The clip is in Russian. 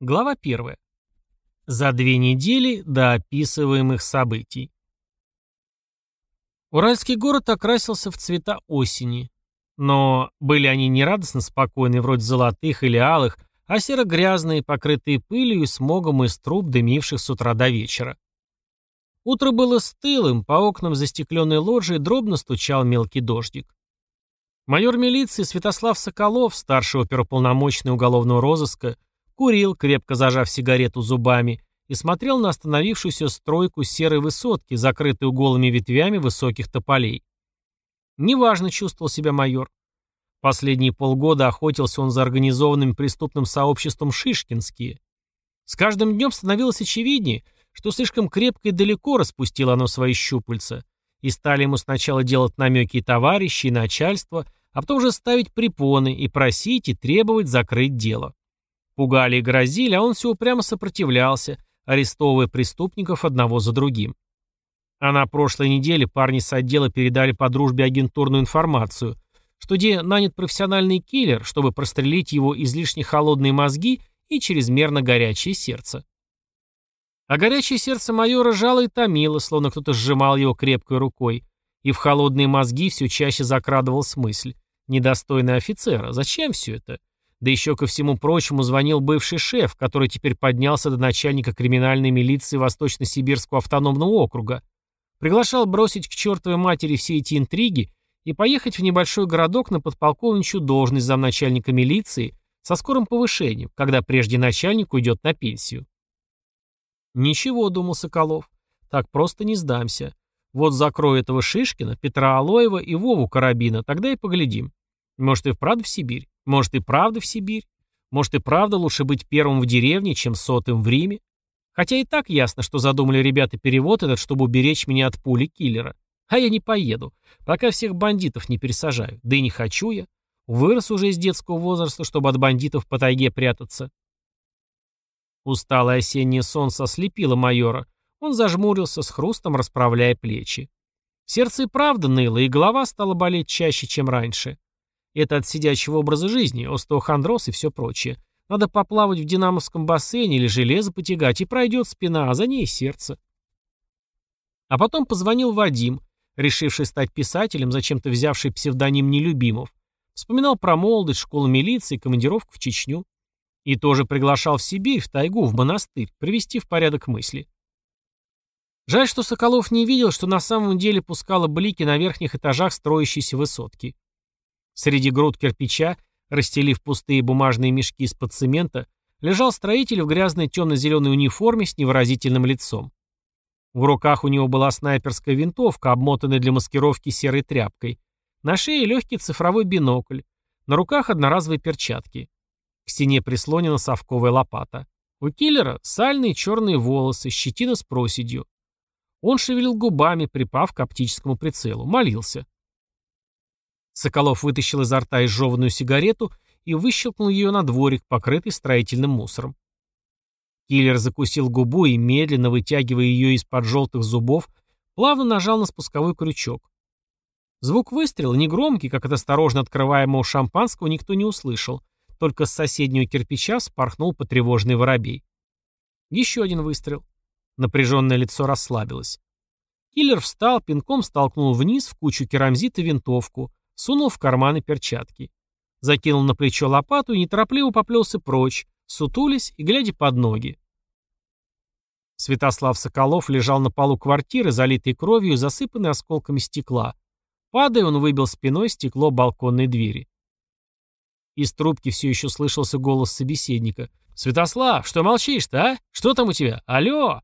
Глава 1. За две недели до описываемых событий. Уральский город окрасился в цвета осени. Но были они не радостно спокойные, вроде золотых или алых, а серо-грязные, покрытые пылью и смогом из труб, дымивших с утра до вечера. Утро было стылым, по окнам застекленной ложи дробно стучал мелкий дождик. Майор милиции Святослав Соколов, старший оперуполномоченный уголовного розыска, курил, крепко зажав сигарету зубами, и смотрел на остановившуюся стройку серой высотки, закрытую голыми ветвями высоких тополей. Неважно чувствовал себя майор. Последние полгода охотился он за организованным преступным сообществом «Шишкинские». С каждым днем становилось очевиднее, что слишком крепко и далеко распустило оно свои щупальца, и стали ему сначала делать намеки и товарищи, и начальство, а потом уже ставить препоны и просить и требовать закрыть дело. Пугали и грозили, а он все упрямо сопротивлялся, арестовывая преступников одного за другим. А на прошлой неделе парни с отдела передали по дружбе агентурную информацию, что где нанят профессиональный киллер, чтобы прострелить его излишне холодные мозги и чрезмерно горячее сердце. А горячее сердце майора жало и томило, словно кто-то сжимал его крепкой рукой, и в холодные мозги все чаще закрадывалась мысль. Недостойный офицера, зачем все это? Да еще ко всему прочему звонил бывший шеф, который теперь поднялся до начальника криминальной милиции Восточно-Сибирского автономного округа. Приглашал бросить к чертовой матери все эти интриги и поехать в небольшой городок на подполковничью должность замначальника милиции со скорым повышением, когда прежде начальник уйдет на пенсию. «Ничего», — думал Соколов, — «так просто не сдамся. Вот закрою этого Шишкина, Петра Алоева и Вову Карабина, тогда и поглядим. Может, и вправду в Сибирь? Может, и правда в Сибирь? Может, и правда лучше быть первым в деревне, чем сотым в Риме? Хотя и так ясно, что задумали ребята перевод этот, чтобы уберечь меня от пули киллера. А я не поеду, пока всех бандитов не пересажаю. Да и не хочу я. Вырос уже из детского возраста, чтобы от бандитов по тайге прятаться. Усталое осеннее солнце ослепило майора. Он зажмурился, с хрустом расправляя плечи. Сердце и правда ныло, и голова стала болеть чаще, чем раньше. Это от сидячего образа жизни, остеохондроз и все прочее. Надо поплавать в динамовском бассейне или железо потягать, и пройдет спина, а за ней сердце. А потом позвонил Вадим, решивший стать писателем, зачем-то взявший псевдоним Нелюбимов. Вспоминал про молодость, школу милиции, командировку в Чечню. И тоже приглашал в Сибирь, в тайгу, в монастырь, привести в порядок мысли. Жаль, что Соколов не видел, что на самом деле пускало блики на верхних этажах строящейся высотки. Среди груд кирпича, расстелив пустые бумажные мешки из-под цемента, лежал строитель в грязной темно-зеленой униформе с невыразительным лицом. В руках у него была снайперская винтовка, обмотанная для маскировки серой тряпкой. На шее легкий цифровой бинокль. На руках одноразовые перчатки. К стене прислонена совковая лопата. У киллера сальные черные волосы, щетина с проседью. Он шевелил губами, припав к оптическому прицелу. Молился. Соколов вытащил изо рта изжеванную сигарету и выщелкнул ее на дворик, покрытый строительным мусором. Киллер закусил губу и, медленно вытягивая ее из-под желтых зубов, плавно нажал на спусковой крючок. Звук выстрела, негромкий, как от осторожно открываемого шампанского, никто не услышал, только с соседнего кирпича спорхнул потревоженный воробей. Еще один выстрел. Напряженное лицо расслабилось. Киллер встал, пинком столкнул вниз в кучу керамзита винтовку, сунул в карманы перчатки. Закинул на плечо лопату и неторопливо поплелся прочь, сутулись и глядя под ноги. Святослав Соколов лежал на полу квартиры, залитой кровью и засыпанной осколками стекла. Падая, он выбил спиной стекло балконной двери. Из трубки все еще слышался голос собеседника. «Святослав, что молчишь-то, а? Что там у тебя? Алло!»